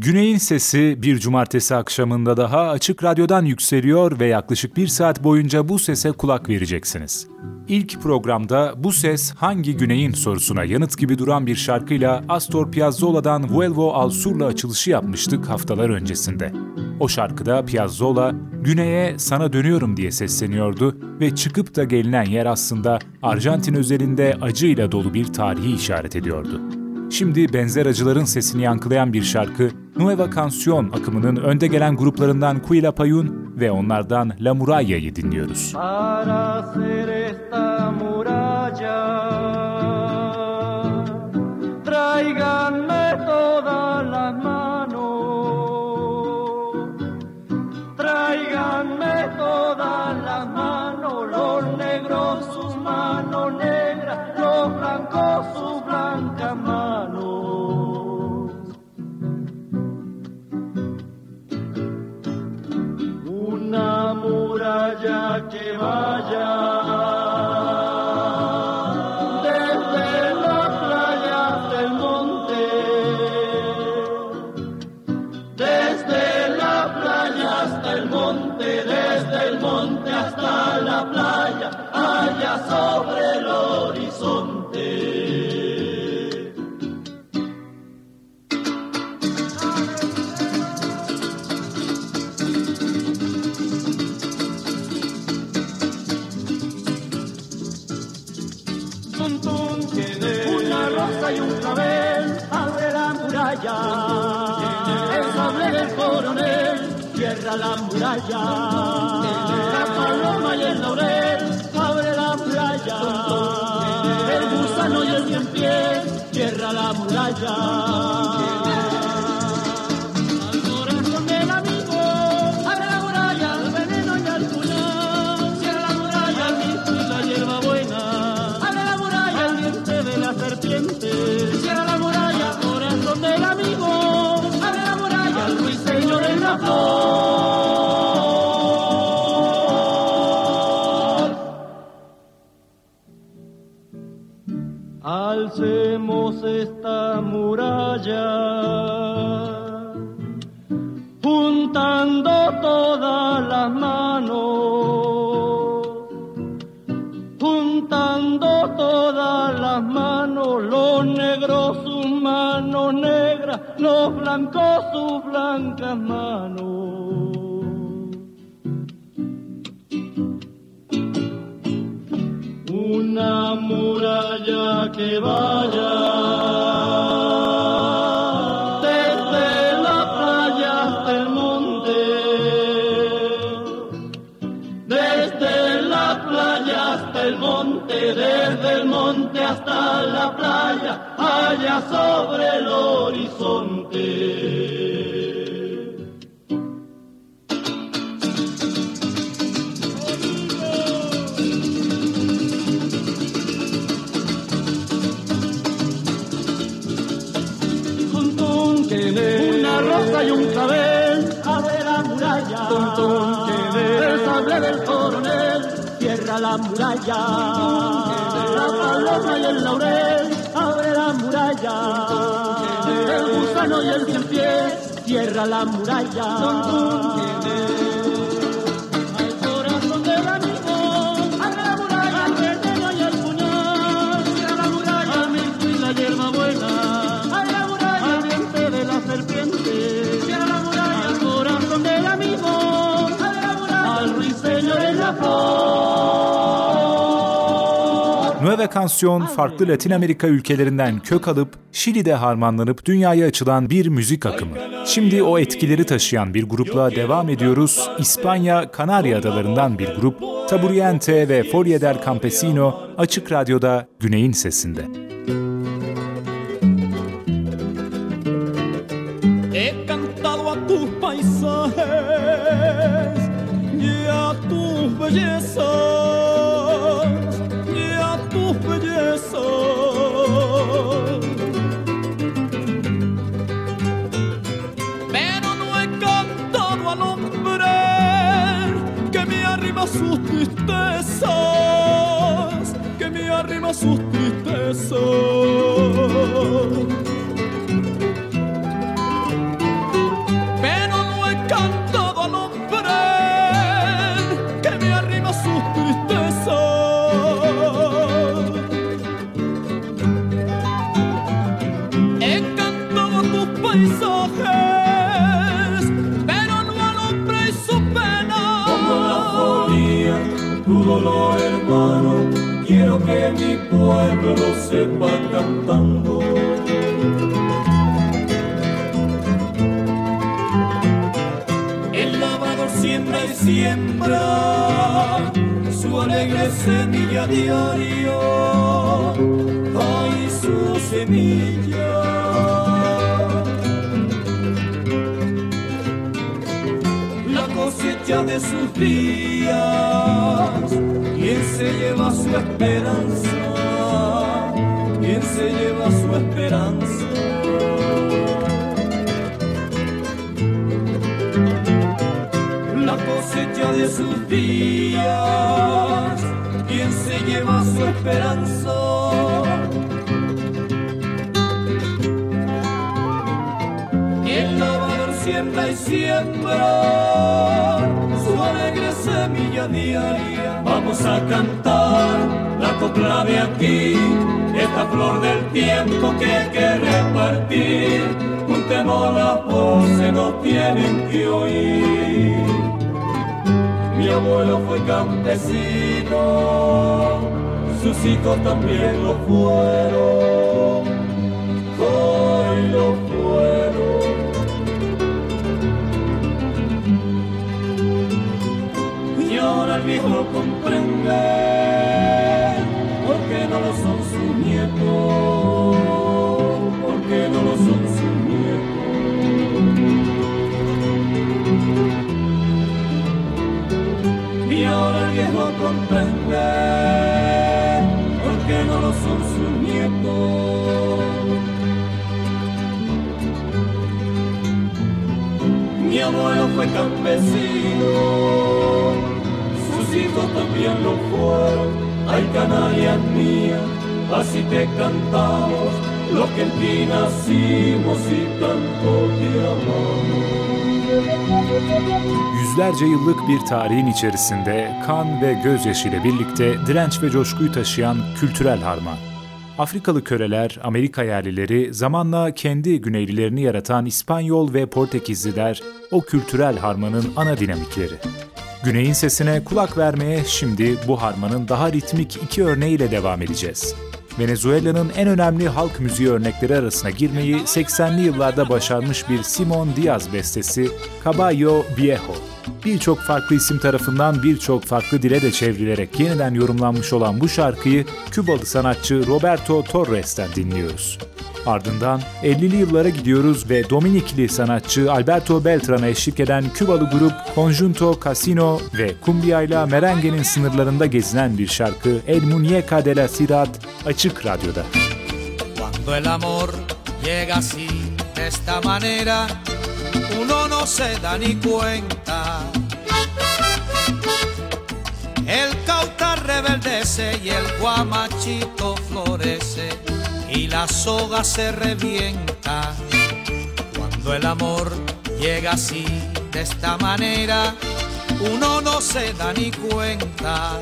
Güney'in sesi bir cumartesi akşamında daha Açık Radyo'dan yükseliyor ve yaklaşık bir saat boyunca bu sese kulak vereceksiniz. İlk programda bu ses hangi Güney'in sorusuna yanıt gibi duran bir şarkıyla Astor Piazzolla'dan Vuelvo al Sur'la açılışı yapmıştık haftalar öncesinde. O şarkıda Piazzolla, Güney'e sana dönüyorum diye sesleniyordu ve çıkıp da gelinen yer aslında Arjantin özelinde acıyla dolu bir tarihi işaret ediyordu. Şimdi benzer acıların sesini yankılayan bir şarkı, Nueva Canción akımının önde gelen gruplarından Cuila Payun ve onlardan La Muralla'yı dinliyoruz. Para hacer esta muralla, Raja. El sable del coronel, cierra la muralla. La paloma y el laurel, Una rosa y un clavel abre la muralla. El sable del coronel cierra la muralla. La paloma y el laurel abre la muralla. El gusano y el cien pies cierra la muralla. Nueva Canción farklı Latin Amerika ülkelerinden kök alıp Şili'de harmanlanıp dünyaya açılan bir müzik akımı. Şimdi o etkileri taşıyan bir grupla devam ediyoruz. İspanya, Kanarya Adalarından bir grup Taburiente ve Folie del Campesino Açık Radyo'da Güney'in sesinde. He cantado tristezas, que me arriba sus tristezas. Semilla diario, ay su semilla. La cosecha de sus días, quien se lleva su esperanza, quien se lleva su esperanza. la cosecha de sus días, quien se lleva su esperanza. El lavador siembra y siembra su alegre semilla diaria. Vamos a cantar la copla de aquí, esta flor del tiempo que hay que repartir. Juntemos las voces, nos tienen que oír. Mi abuelo fue campesino, sus hijos también lo fueron, hoy lo fueron. Y ahora el viejo comprende por qué no lo son sus nietos, el viejo comprende por qué no lo son sus nietos. Mi abuelo fue campesino, sus hijos también lo fueron. Ay, canallas mías, así te cantamos, los que en ti nacimos y tanto te amamos. Yüzlerce yıllık bir tarihin içerisinde kan ve gözyaşı ile birlikte direnç ve coşkuyu taşıyan kültürel harman. Afrikalı köleler, Amerika yerlileri, zamanla kendi güneylilerini yaratan İspanyol ve Portekizliler o kültürel harmanın ana dinamikleri. Güneyin sesine kulak vermeye şimdi bu harmanın daha ritmik iki örneğiyle devam edeceğiz. Venezuela'nın en önemli halk müziği örnekleri arasına girmeyi 80'li yıllarda başarmış bir Simon Diaz bestesi Caballo Viejo. Birçok farklı isim tarafından birçok farklı dile de çevrilerek yeniden yorumlanmış olan bu şarkıyı Kübalı sanatçı Roberto Torres'ten dinliyoruz. Ardından 50'li yıllara gidiyoruz ve Dominikli sanatçı Alberto Beltran'a eşlik eden Kübalı grup Conjunto Casino ve Cumbia ile merengenin sınırlarında gezinen bir şarkı El Muñeca de la Ciudad Açık Radyo'da. Cuando el amor llega así, de esta manera, uno no se da ni cuenta. El cautar rebeldece y el guamachito florece y la soga se revienta. Cuando el amor llega así, de esta manera, uno no se da ni cuenta.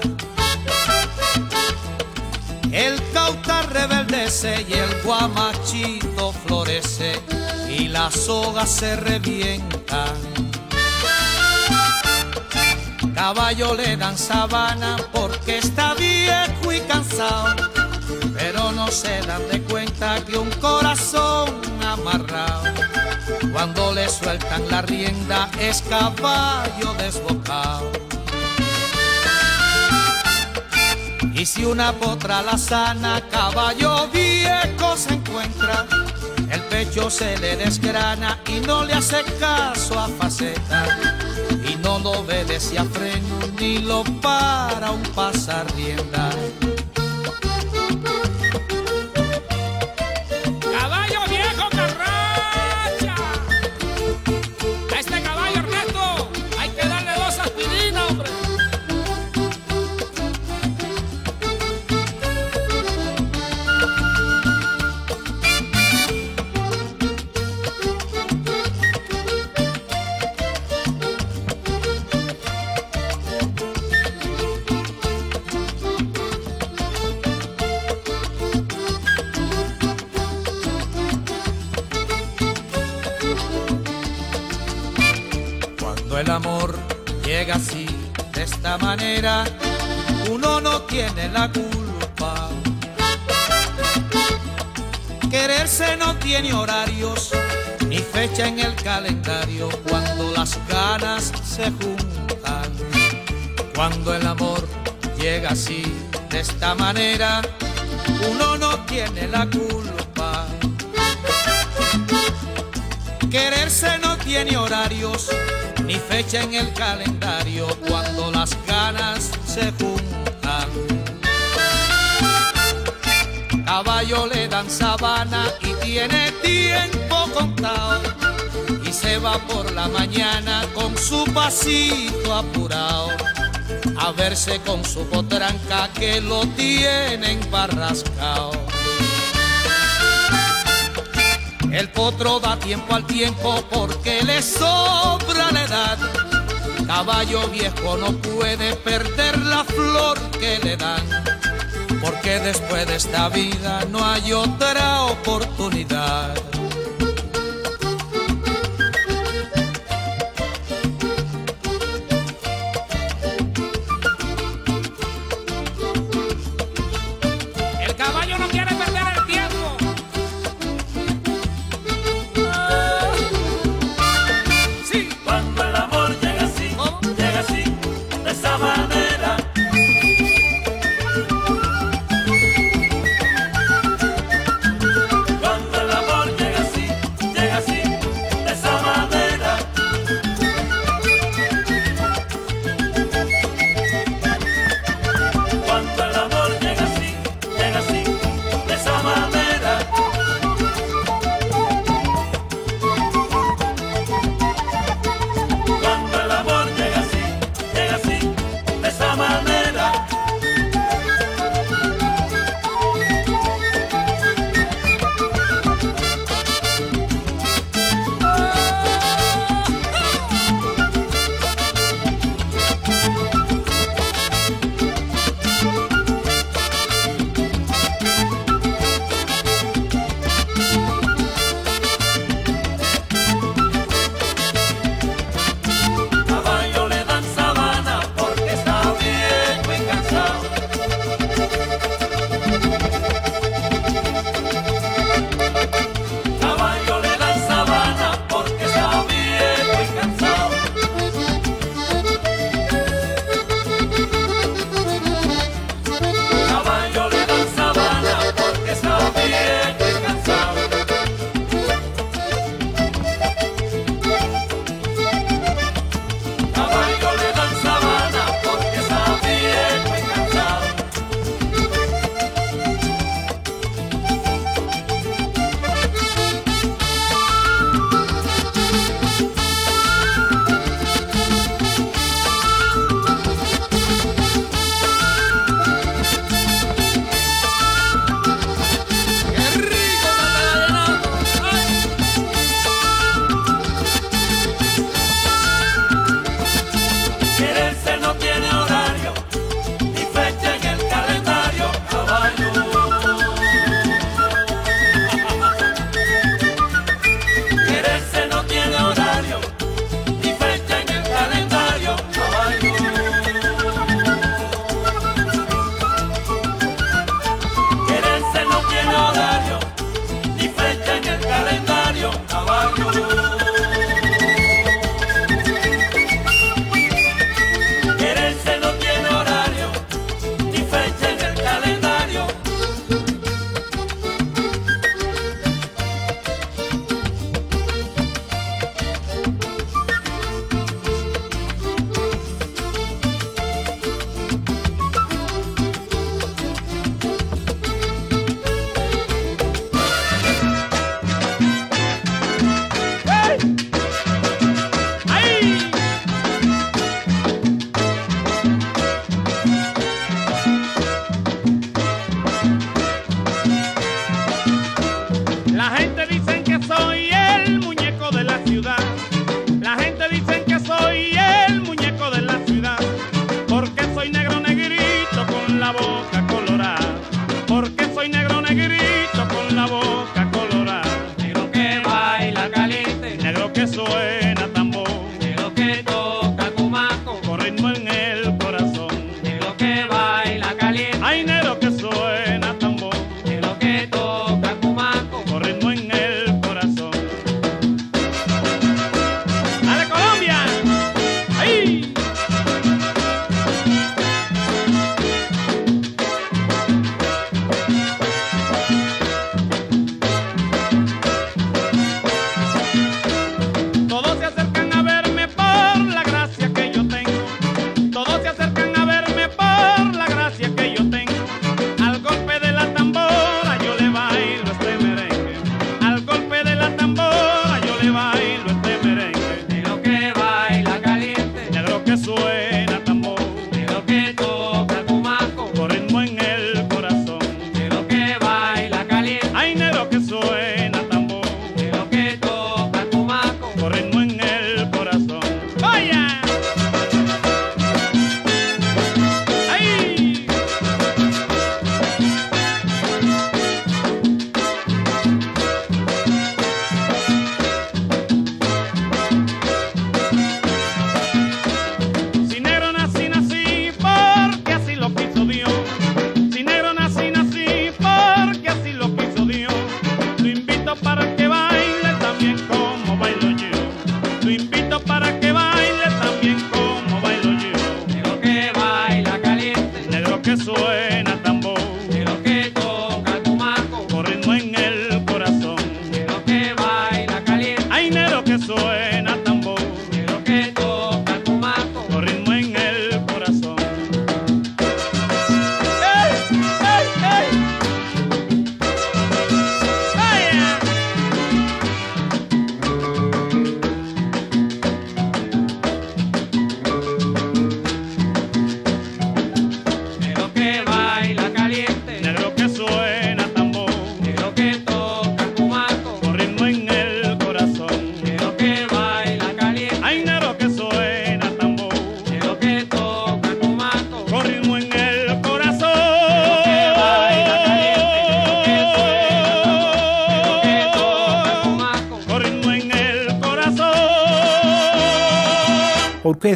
El cautar rebeldece y el guamachito florece y la soga se revienta. Caballo le dan sabana porque está viejo y cansado, pero no se dan de cuenta que un corazón amarrado, cuando le sueltan la rienda es caballo desbocado. Y si una potra la sana, caballo viejo se encuentra, pecho se le desgrana y no le hace caso a faceta. Y no lo obedece a freno ni lo para un pasar rienda. Manera, uno no tiene la culpa. Quererse no tiene horarios ni fecha en el calendario cuando las ganas se juntan. Cuando el amor llega así, de esta manera, uno no tiene la culpa. Quererse no tiene horarios ni fecha en el calendario cuando las ganas se juntan. Caballo le dan sabana y tiene tiempo contado y se va por la mañana con su pasito apurado a verse con su potranca que lo tienen barrascao. El potro da tiempo al tiempo porque le sobra Caballo viejo no puede perder la flor que le dan, porque después de esta vida no hay otra oportunidad.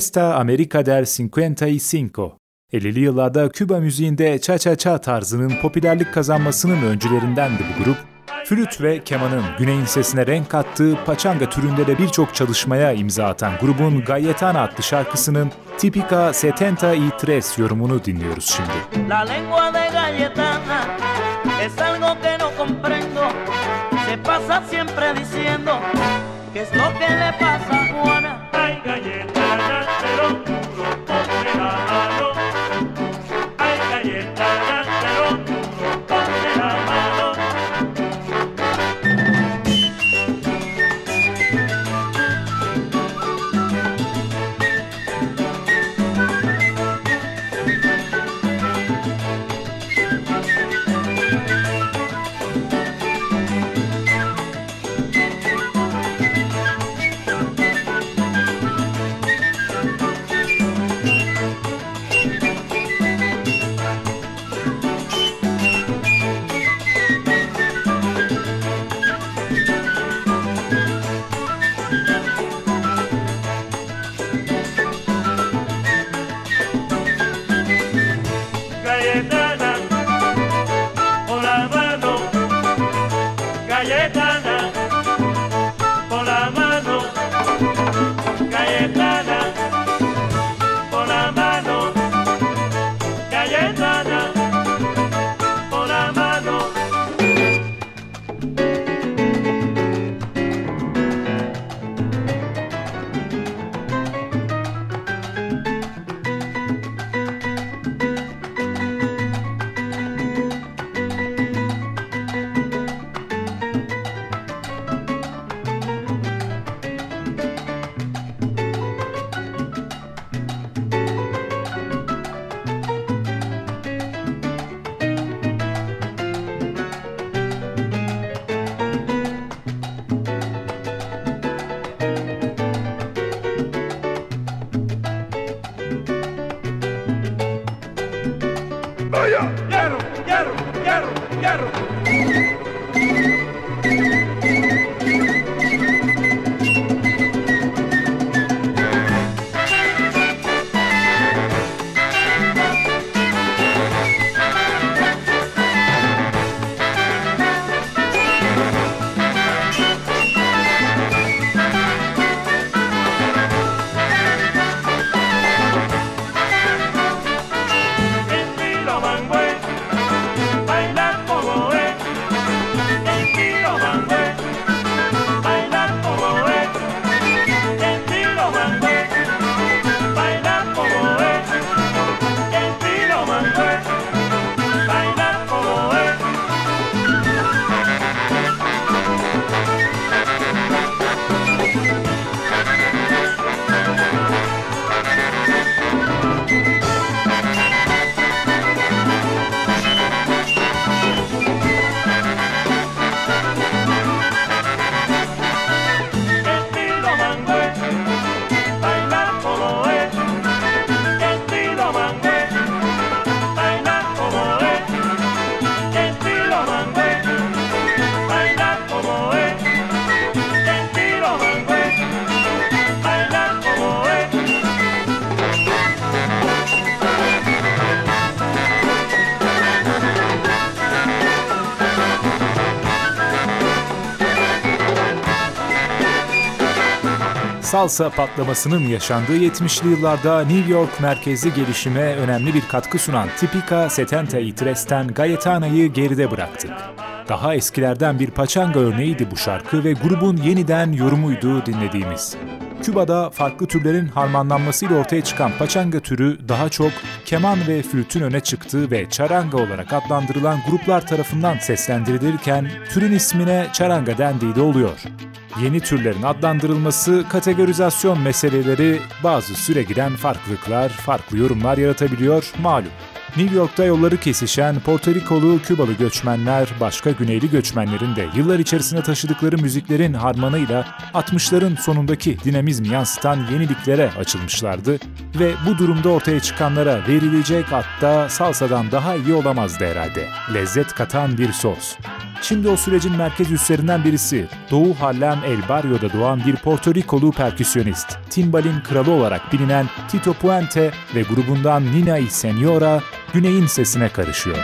Orquesta America del 55. 50'li yıllarda Küba müziğinde cha-cha-cha tarzının popülerlik kazanmasının öncülerindendi bu grup. Flüt ve kemanın güneyin sesine renk kattığı paçanga türünde de birçok çalışmaya imza atan grubun Gayetana adlı şarkısının Tipika Setenta y Tres yorumunu dinliyoruz şimdi. La lengua de Gayetana es algo que no comprendo Se pasa siempre diciendo que es lo que le pasa a Juana Ay, Gayetana salsa patlamasının yaşandığı 70'li yıllarda New York merkezli gelişime önemli bir katkı sunan Tipica Setenta y Tres'ten Gayetana'yı geride bıraktık. Daha eskilerden bir paçanga örneğiydi bu şarkı ve grubun yeniden yorumuydu dinlediğimiz. Küba'da farklı türlerin harmanlanmasıyla ortaya çıkan paçanga türü daha çok keman ve flütün öne çıktığı ve çaranga olarak adlandırılan gruplar tarafından seslendirilirken türün ismine çaranga dendiği de oluyor. Yeni türlerin adlandırılması, kategorizasyon meseleleri bazı süre giden farklılıklar, farklı yorumlar yaratabiliyor malum. New York'ta yolları kesişen Porto Rikolu Kübalı göçmenler, başka Güneyli göçmenlerin de yıllar içerisinde taşıdıkları müziklerin harmanıyla 60'ların sonundaki dinamizmi yansıtan yeniliklere açılmışlardı ve bu durumda ortaya çıkanlara verilecek hatta salsadan daha iyi olamazdı herhalde. Lezzet katan bir sos. Şimdi o sürecin merkez üslerinden birisi, Doğu Harlem El Barrio'da doğan bir Porto Rikolu perküsyonist, timbalin kralı olarak bilinen Tito Puente ve grubundan Nina y Senora, Güney'in sesine karışıyor.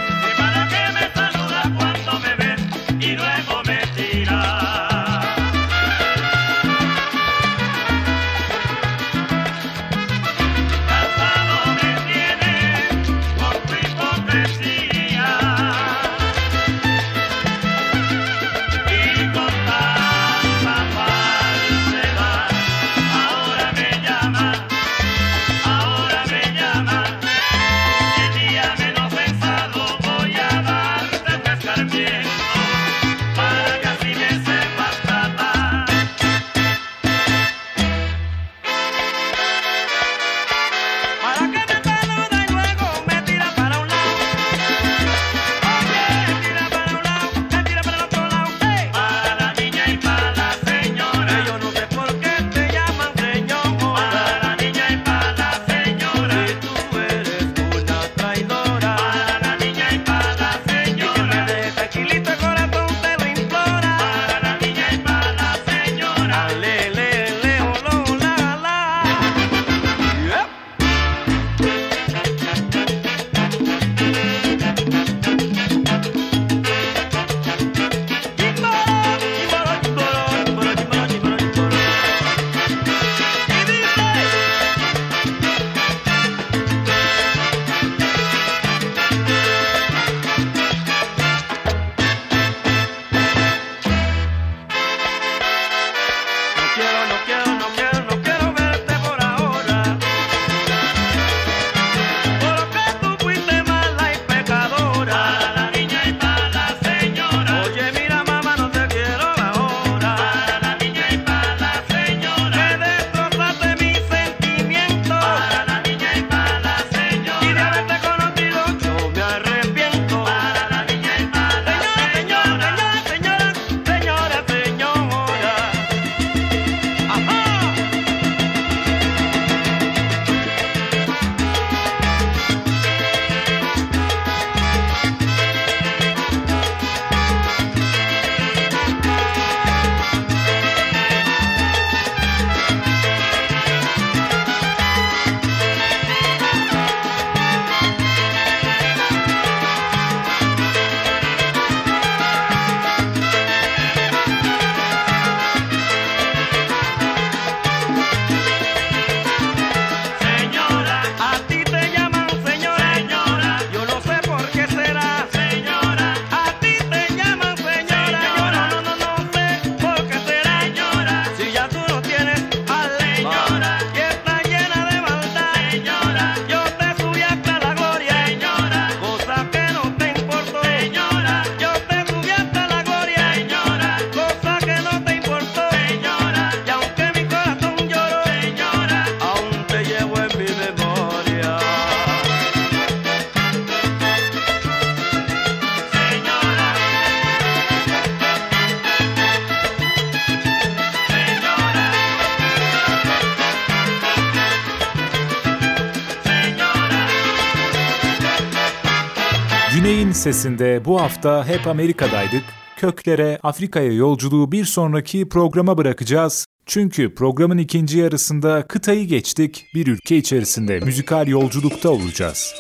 Güney'in sesinde bu hafta hep Amerika'daydık. Köklere, Afrika'ya yolculuğu bir sonraki programa bırakacağız. Çünkü programın ikinci yarısında kıtayı geçtik, bir ülke içerisinde müzikal yolculukta olacağız.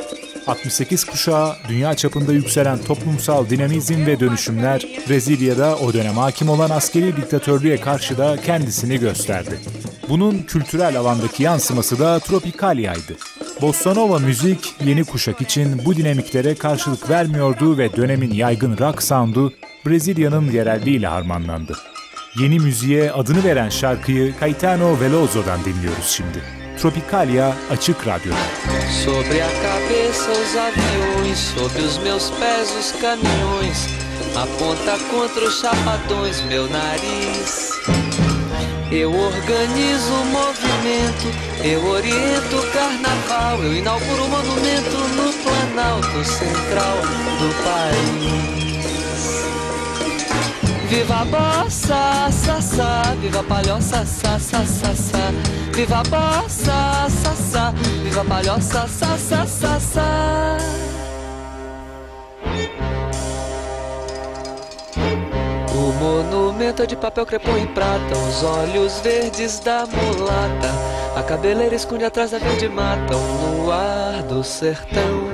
68 kuşağı, dünya çapında yükselen toplumsal dinamizm ve dönüşümler, Brezilya'da o dönem hakim olan askeri diktatörlüğe karşı da kendisini gösterdi. Bunun kültürel alandaki yansıması da Tropicalia'ydı. Bossa Nova müzik yeni kuşak için bu dinamiklere karşılık vermiyordu ve dönemin yaygın rock sound'u Brezilya'nın yerelliğiyle harmanlandı. Yeni müziğe adını veren şarkıyı Caetano Veloso'dan dinliyoruz şimdi. Tropicalia Açık Radyo'da. Sobre a cabeça os aviões, sobre os meus pés os caminhões, aponta contra os chapadões meu nariz. Eu organizo o movimento, eu oriento o carnaval, eu inauguro o monumento no Planalto Central do país. Viva a bossa, sa, sa, viva a palhoça, sa, sa, sa, sa. Viva a bossa, sa, sa, viva a palhoça, sa, sa, é de papel crepom em prata, os olhos verdes da mulata. A cabeleira esconde atrás da verde mata, o luar do sertão.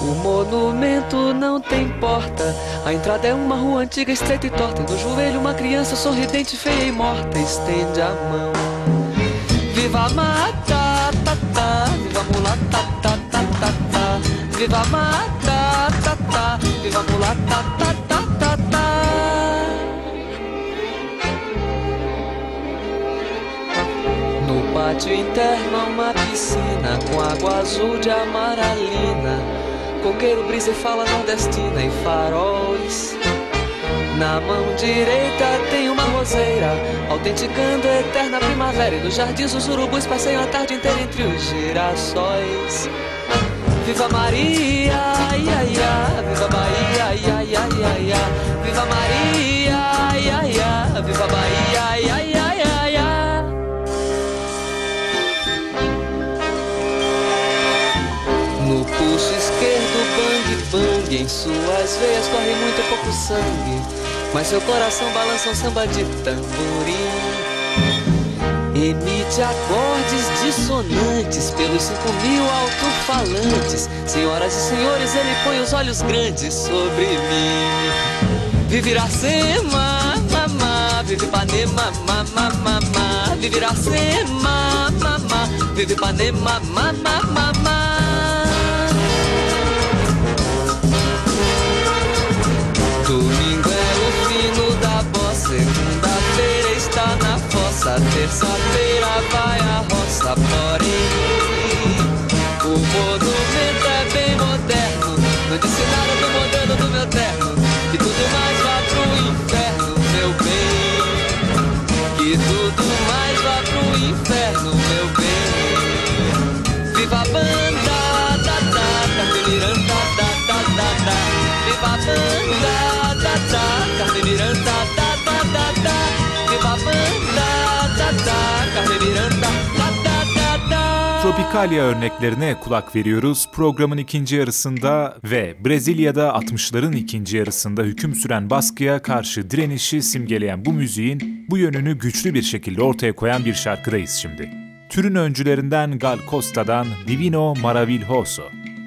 O monumento não tem porta. A entrada é uma rua antiga, estreita e torta. E no joelho, uma criança sorridente, feia e morta, estende a mão. Viva a mata, ta, ta, viva a mulata, ta, ta, ta, ta. Viva a mata, ta, ta, viva a mulata, ta, ta, pátio interno uma piscina com água azul de amaralina. Coqueiro, brisa e fala nordestina e faróis. Na mão direita tem uma roseira, autenticando a eterna primavera. E nos jardins os urubus passeiam a tarde inteira entre os girassóis. Viva Maria, ia, ia, viva Bahia, ia, ia, ia, ia. Viva Maria, ia, ia, viva Bahia, em suas veias corre muito pouco sangue, mas seu coração balança um samba de tamborim. Emite acordes dissonantes pelos cinco mil alto-falantes. Senhoras e senhores, ele põe os olhos grandes sobre mim. Vive Iracema, mamá, vive Ipanema, mamá, mamá. Vive Iracema, mamá, vive Ipanema, mamá, mamá. Terça-feira vai a roça, porém o monumento é bem moderno, não disse nada Tropicalia örneklerine kulak veriyoruz. Programın ikinci yarısında ve Brezilya'da 60'ların ikinci yarısında hüküm süren baskıya karşı direnişi simgeleyen bu müziğin bu yönünü güçlü bir şekilde ortaya koyan bir şarkıdayız şimdi. Türün öncülerinden Gal Costa'dan Divino Maravilhoso.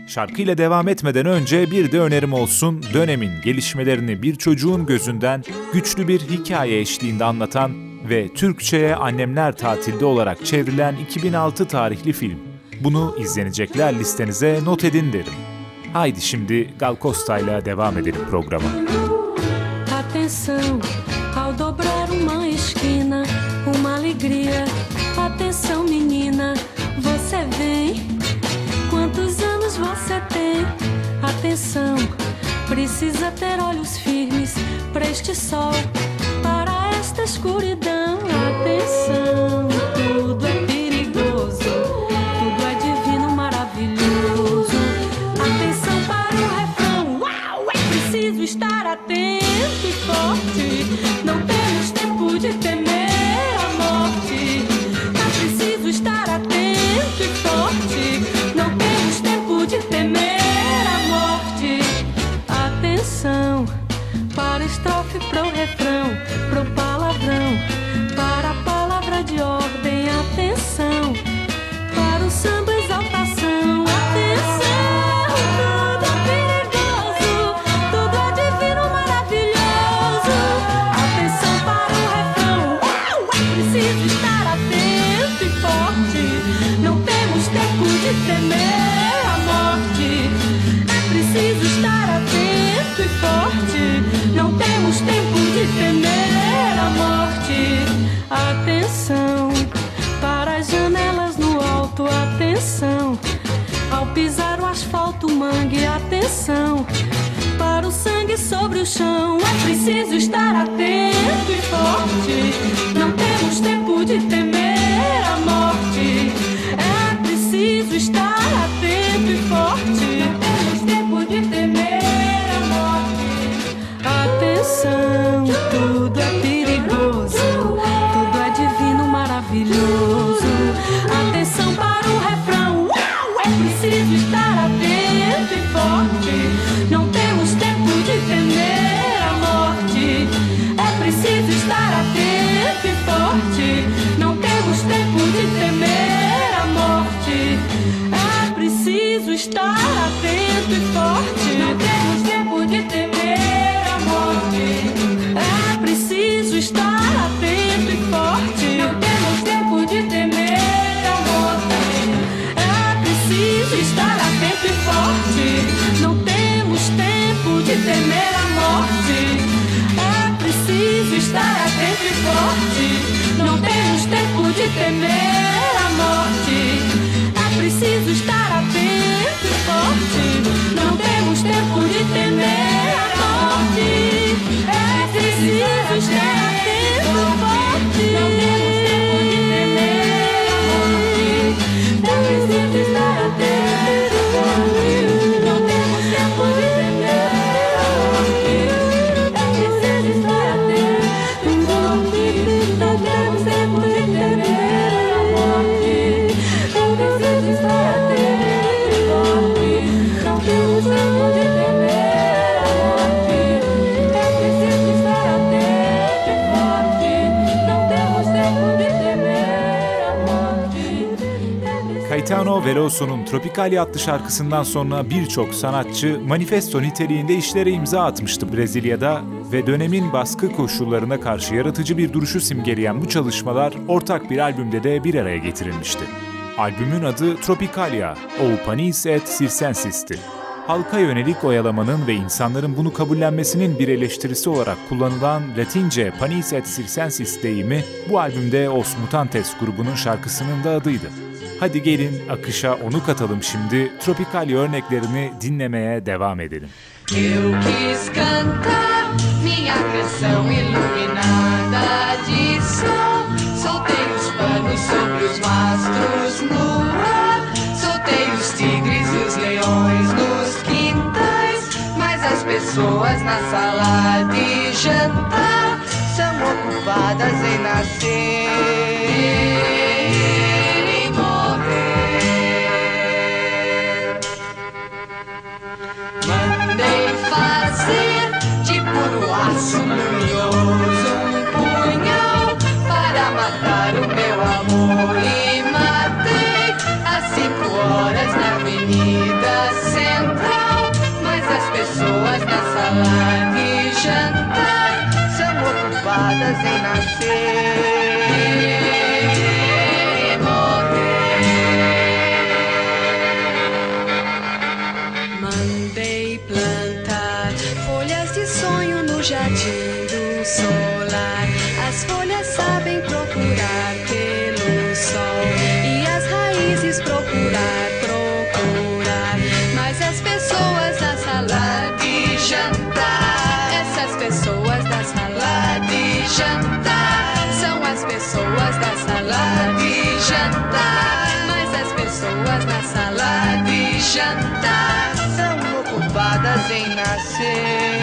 Şarkıyla devam etmeden önce bir de önerim olsun. Dönemin gelişmelerini bir çocuğun gözünden güçlü bir hikaye eşliğinde anlatan ve Türkçe'ye Annemler Tatilde olarak çevrilen 2006 tarihli film. Bunu izlenecekler listenize not edin derim. Haydi şimdi Gal devam edelim. Atenção, ao dobrar uma esquina, uma alegria. Atenção, menina, você vem. Quantos anos você tem? Atenção, precisa ter olhos firmes para este sol, para esta escuridão. Atenção, Tropicali adlı şarkısından sonra birçok sanatçı manifesto niteliğinde işlere imza atmıştı Brezilya'da ve dönemin baskı koşullarına karşı yaratıcı bir duruşu simgeleyen bu çalışmalar ortak bir albümde de bir araya getirilmişti. Albümün adı Tropicalia, O et Circensis'ti halka yönelik oyalamanın ve insanların bunu kabullenmesinin bir eleştirisi olarak kullanılan Latince Panis et Circensis deyimi bu albümde Os Mutantes grubunun şarkısının da adıydı. Hadi gelin akışa onu katalım şimdi, tropikal örneklerini dinlemeye devam edelim. Sobre os mastros no ar, soltei os tigres e os leões no As pessoas na sala de jantar são ocupadas em nascer e morrer. Mandei fazer tipo de puro aço manhoso um punhal para matar o meu amor e matei às cinco horas na avenida central pessoas nessa live jantar são ocupadas em nascer. você.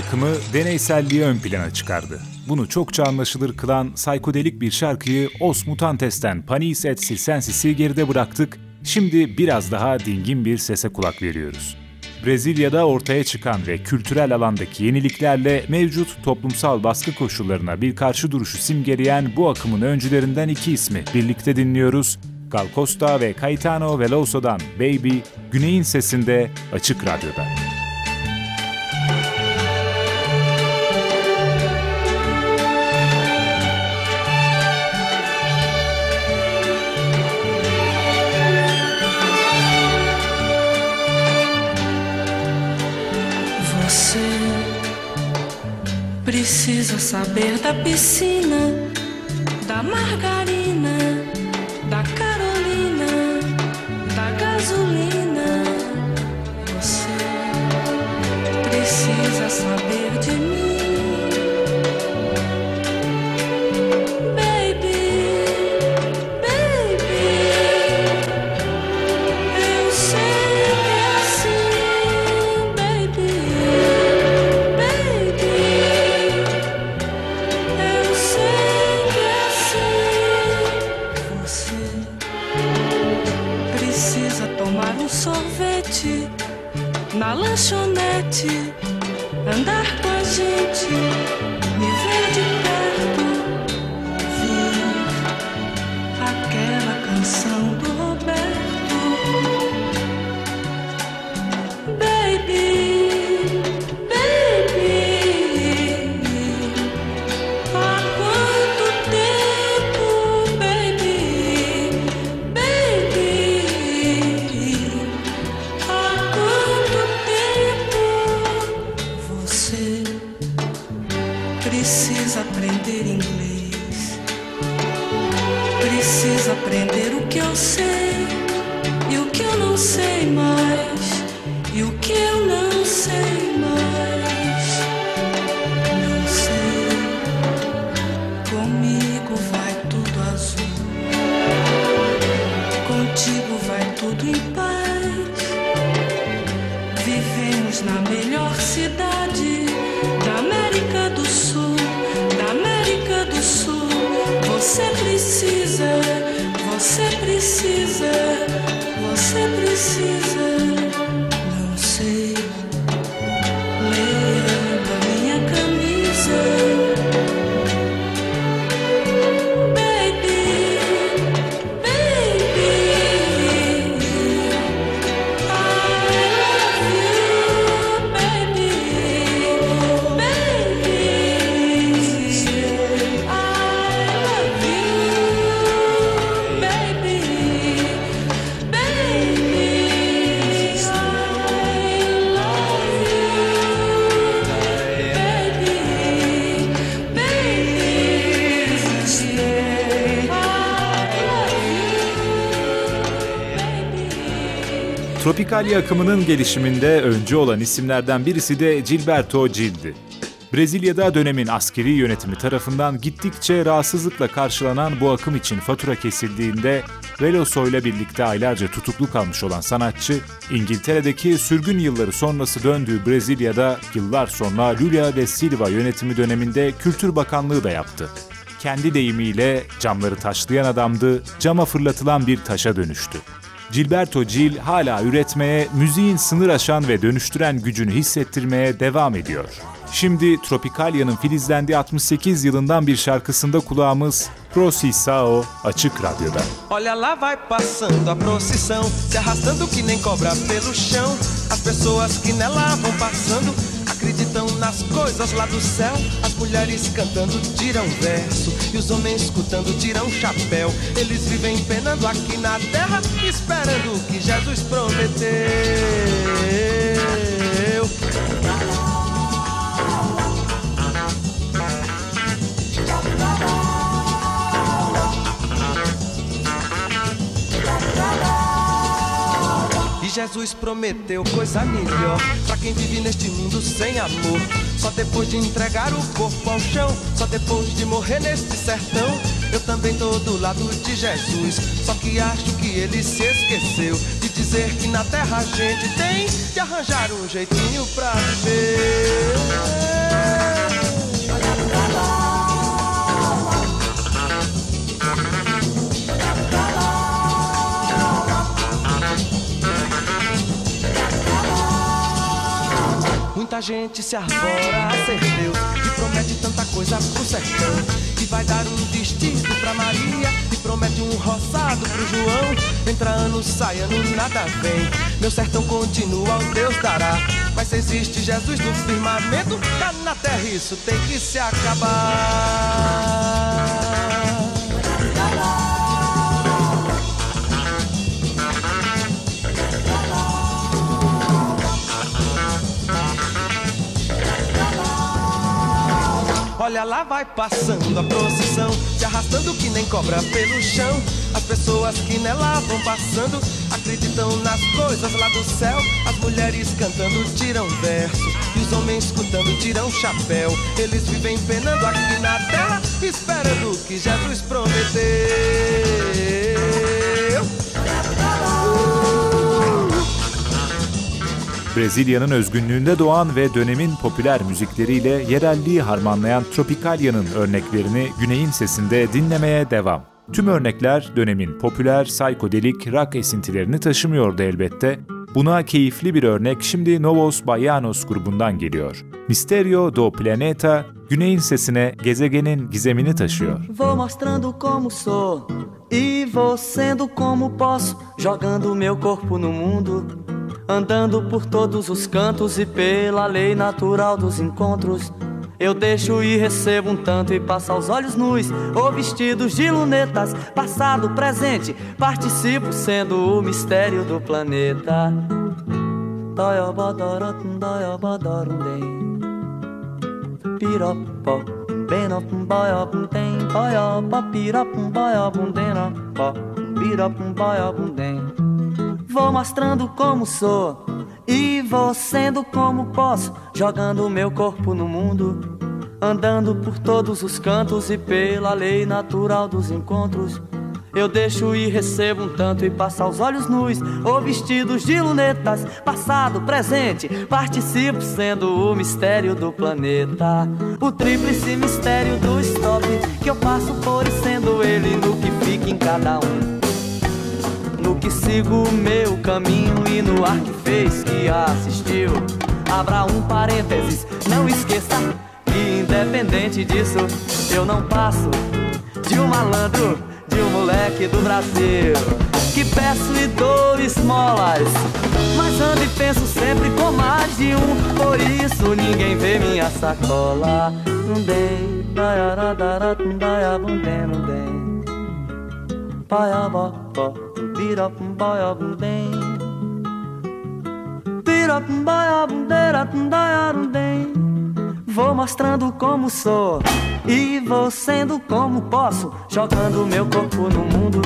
Akımı deneyselliği ön plana çıkardı. Bunu çokça anlaşılır kılan saykodelik bir şarkıyı Os Mutantes'ten Panis et Circensis'i geride bıraktık, şimdi biraz daha dingin bir sese kulak veriyoruz. Brezilya'da ortaya çıkan ve kültürel alandaki yeniliklerle mevcut toplumsal baskı koşullarına bir karşı duruşu simgeleyen bu akımın öncülerinden iki ismi birlikte dinliyoruz. Gal Costa ve Caetano Veloso'dan Baby, Güney'in sesinde Açık Radyo'da. Precisa saber da piscina, da margarina, da Carolina, da gasolina. Você precisa saber Tropikalia akımının gelişiminde öncü olan isimlerden birisi de Gilberto Gil'di. Brezilya'da dönemin askeri yönetimi tarafından gittikçe rahatsızlıkla karşılanan bu akım için fatura kesildiğinde Veloso ile birlikte aylarca tutuklu kalmış olan sanatçı, İngiltere'deki sürgün yılları sonrası döndüğü Brezilya'da yıllar sonra Lula ve Silva yönetimi döneminde Kültür Bakanlığı da yaptı. Kendi deyimiyle camları taşlayan adamdı, cama fırlatılan bir taşa dönüştü. Gilberto Gil hala üretmeye, müziğin sınır aşan ve dönüştüren gücünü hissettirmeye devam ediyor. Şimdi Tropicalia'nın filizlendiği 68 yılından bir şarkısında kulağımız Procissao Açık Radyo'da. Olha lá vai passando a procissão, se arrastando que nem cobra pelo chão. As pessoas que nela vão passando acreditam nas coisas lá do céu. As mulheres cantando tiram verso e os homens escutando tiram chapéu. Eles vivem penando aqui na terra, esperando o que Jesus prometeu. Jesus prometeu coisa melhor para quem vive neste mundo sem amor. Só depois de entregar o corpo ao chão, só depois de morrer neste sertão. Eu também tô do lado de Jesus, só que acho que ele se esqueceu de dizer que na terra a gente tem de arranjar um jeitinho pra viver. Muita gente se arvora a ser Deus e promete tanta coisa pro sertão. Que vai dar um vestido pra Maria e promete um roçado pro João. Entra ano, sai ano, nada vem. Meu sertão continua, o Deus dará. Mas se existe Jesus no firmamento, cá na terra isso tem que se acabar. Olha lá vai passando a procissão, se arrastando que nem cobra pelo chão. As pessoas que nela vão passando acreditam nas coisas lá do céu. As mulheres cantando tiram verso e os homens escutando tiram chapéu. Eles vivem penando aqui na terra, esperando o que Jesus prometeu. Brezilya'nın özgünlüğünde doğan ve dönemin popüler müzikleriyle yerelliği harmanlayan Tropikalya'nın örneklerini Güney'in sesinde dinlemeye devam. Tüm örnekler dönemin popüler, psikodelik, rock esintilerini taşımıyordu elbette. Buna keyifli bir örnek şimdi Novos Baianos grubundan geliyor. Misterio do Planeta, Güney'in sesine gezegenin gizemini taşıyor. Vou mostrando como sou e vou sendo como posso, jogando meu corpo no mundo. Andando por todos os cantos e pela lei natural dos encontros. Eu deixo e recebo um tanto e passo aos olhos nus ou vestidos de lunetas, passado, presente, participo sendo o mistério do planeta. Tem. Vou mostrando como sou e vou sendo como posso, jogando meu corpo no mundo, andando por todos os cantos e pela lei natural dos encontros. Eu deixo e recebo um tanto e passo aos olhos nus ou vestidos de lunetas, passado, presente, participo sendo o mistério do planeta. O tríplice mistério do stop que eu passo por sendo ele no que fica em cada um no que sigo meu caminho e no ar que fez que assistiu. Abra um parênteses, não esqueça que independente disso, eu não passo de um malandro, de um moleque do Brasil. Que peço e dou esmolas, mas ando e penso sempre com mais de um. Por isso ninguém vê minha sacola. Não dei, daiaradara, daiabundem, não dei. Beat up bang. Vou mostrando como sou e vou sendo como posso, jogando meu corpo no mundo,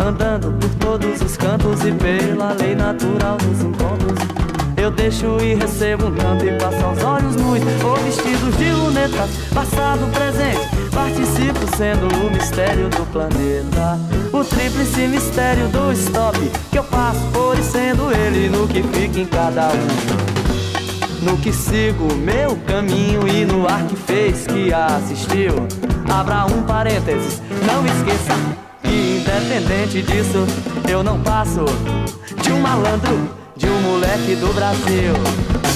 andando por todos os cantos e pela lei natural dos encontros. Eu deixo e recebo um canto e passo aos olhos nus, ou vestidos de luneta, passado, presente Participo sendo o mistério do planeta. O tríplice mistério do stop. Que eu passo por e sendo ele no que fica em cada um. No que sigo meu caminho e no ar que fez que assistiu. Abra um parênteses, não esqueça que independente disso, eu não passo de um malandro, de um moleque do Brasil.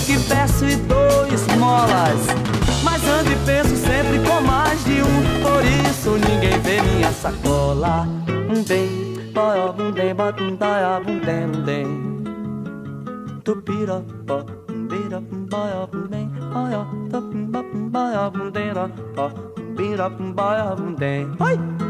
Que peço e dou esmolas mas ando e penso sempre com mais de um Por isso ninguém vê minha sacola Um bem, boy, um bem, bota um um bem, um bem Tupira, pó, um bira, um boy, um bem Baya, da baya bundera, ba, bira baya bunde. Ai!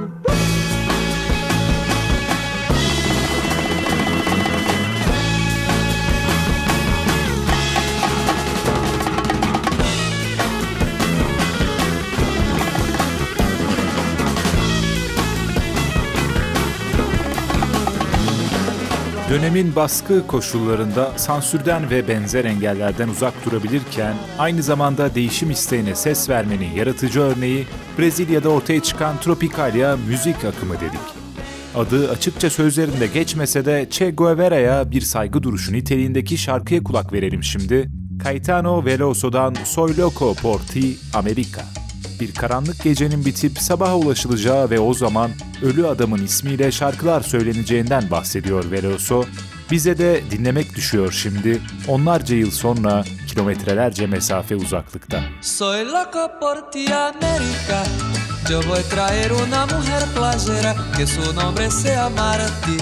Dönemin baskı koşullarında sansürden ve benzer engellerden uzak durabilirken aynı zamanda değişim isteğine ses vermenin yaratıcı örneği Brezilya'da ortaya çıkan Tropicalia müzik akımı dedik. Adı açıkça sözlerinde geçmese de Che Guevara'ya bir saygı duruşu niteliğindeki şarkıya kulak verelim şimdi. Caetano Veloso'dan Soy Loco por ti America. Bir karanlık gecenin bitip sabaha ulaşılacağı ve o zaman ölü adamın ismiyle şarkılar söyleneceğinden bahsediyor Veloso. Bize de dinlemek düşüyor şimdi. Onlarca yıl sonra kilometrelerce mesafe uzaklıkta. Soy loco por ti América. Yo voy traer una mujer playera. Que su nombre sea Marti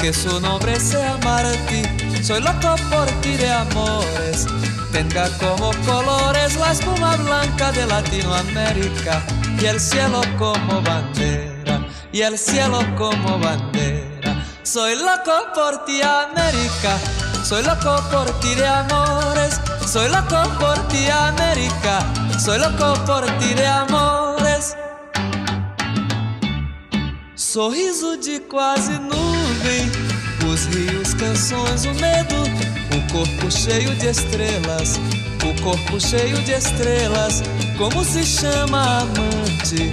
Que su nombre sea Marti Soy loco por ti de amores Tenga como colores la espuma blanca de Latinoamérica y el cielo como bandera, y el cielo como bandera. Soy loco por ti, América, soy loco por ti de amores, soy loco por ti, América, soy loco por ti de amores. Sorriso de quase nuvem, os rios, canções, o medo, o corpo cheio de estrelas, o corpo cheio de estrelas. Como se chama amante?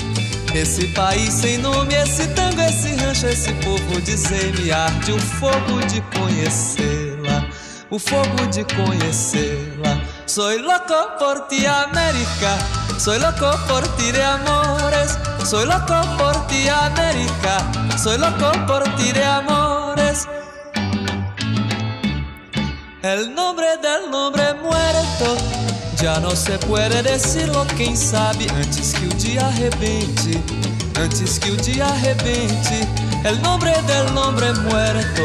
Esse país sem nome, esse tango, esse rancho, esse povo, dizei-me arde o fogo de conhecê-la, o fogo de conhecê-la. Soy loco por ti, América. Soy loco por ti de amores. Soy loco por ti, América. Soy loco por ti de amores. El nombre del nombre muerto já não se puede decirlo, quem sabe antes que o dia arrebente, antes que o dia arrebente. El nombre del nombre muerto,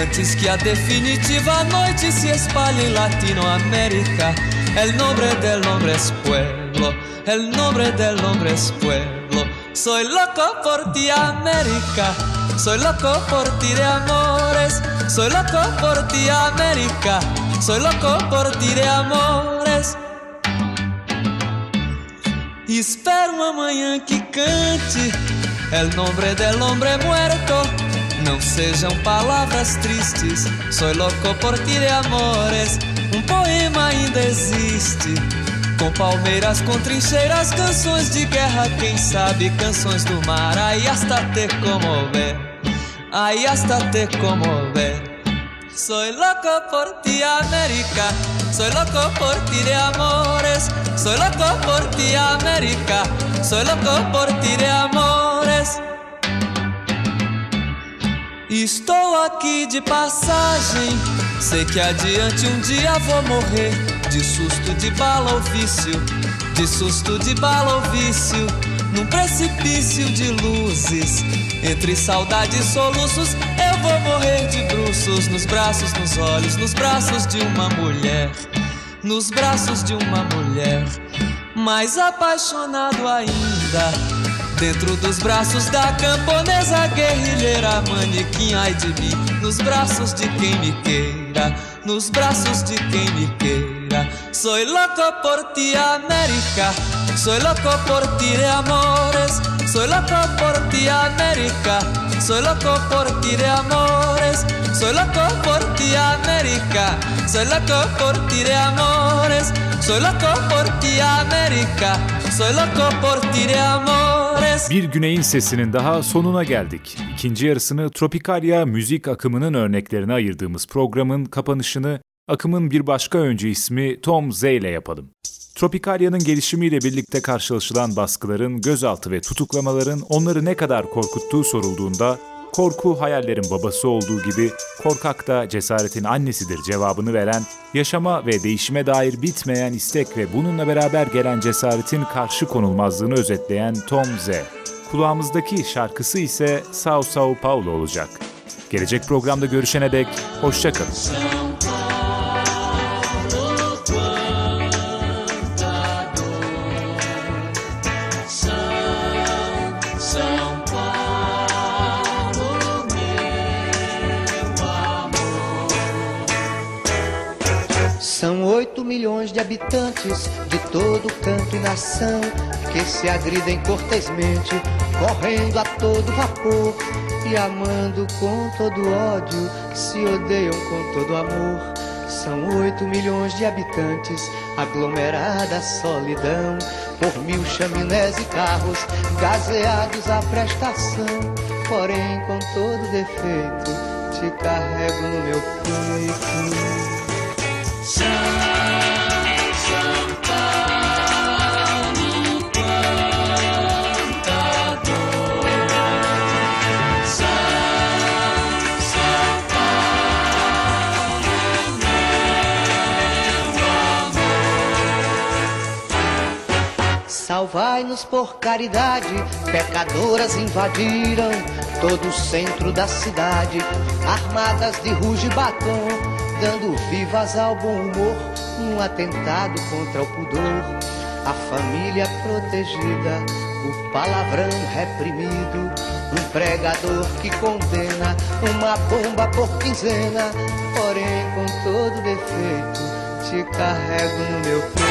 antes que a definitiva noite se espalhe em Latinoamérica. El nombre del nombre es pueblo, el nombre del nombre es pueblo. Soy loco por ti, América. Soy loco por ti de amores. Soy loco por ti, América. Soy loco por ti de amores. Espero uma manhã que cante El nombre del hombre muerto. Não sejam palavras tristes. Soy loco por ti de amores. Um poema ainda existe. Com palmeiras, com trincheiras, canções de guerra, quem sabe canções do mar. Aí hasta te comover, aí hasta te comover. Soy loco por ti, América. Soy loco por ti de amores. Soy loco por ti, América. Soy loco por ti de amores. Estou aqui de passagem. Sei que adiante um dia vou morrer. De susto de bala ou vício. De susto de bala ou vício. Num precipício de luzes. Entre saudade e soluços, eu vou morrer de bruços. Nos braços, nos olhos, nos braços de uma mulher. Nos braços de uma mulher. Mais apaixonado ainda. Dentro dos braços da camponesa guerrilheira, manequim, ai de mim, nos braços de quem me queira, nos braços de quem me queira. Soy loco por ti, América, soy loco por ti de amores, soy loco por ti, América, soy loco por ti de amores, soy loco por ti, América, soy loco por ti de amores, soy loco por ti, América, soy loco por ti de amores. Bir Güney'in sesinin daha sonuna geldik. İkinci yarısını Tropicalia müzik akımının örneklerine ayırdığımız programın kapanışını akımın bir başka öncü ismi Tom Z ile yapalım. Tropicalia'nın gelişimiyle birlikte karşılaşılan baskıların, gözaltı ve tutuklamaların onları ne kadar korkuttuğu sorulduğunda korku hayallerin babası olduğu gibi korkak da cesaretin annesidir cevabını veren, yaşama ve değişime dair bitmeyen istek ve bununla beraber gelen cesaretin karşı konulmazlığını özetleyen Tom Z. Kulağımızdaki şarkısı ise Sao Sao Paulo olacak. Gelecek programda görüşene dek hoşçakalın. De habitantes de todo canto e nação que se agridem cortesmente, correndo a todo vapor e amando com todo ódio, se odeiam com todo amor. São oito milhões de habitantes, aglomerada solidão, por mil chaminés e carros, gazeados à prestação. Porém, com todo defeito, te carrego no meu peito. Salvai-nos por caridade, pecadoras invadiram todo o centro da cidade, armadas de ruge e batom, dando vivas ao bom humor, um atentado contra o pudor, a família protegida, o palavrão reprimido, um pregador que condena uma bomba por quinzena, porém com todo defeito te carrego no meu peito.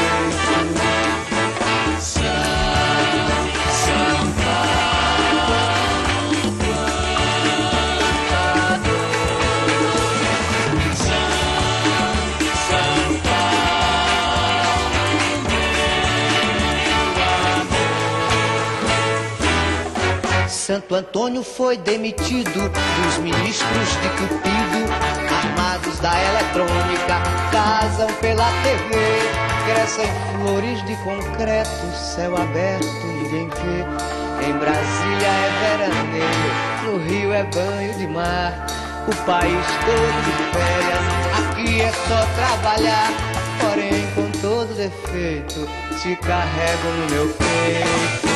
Santo Antônio foi demitido dos ministros de Cupido, armados da eletrônica, casam pela TV, crescem flores de concreto, céu aberto, ninguém vê. Em Brasília é veraneio, no Rio é banho de mar, o país todo de férias, aqui é só trabalhar, porém com todo defeito, te carrego no meu peito.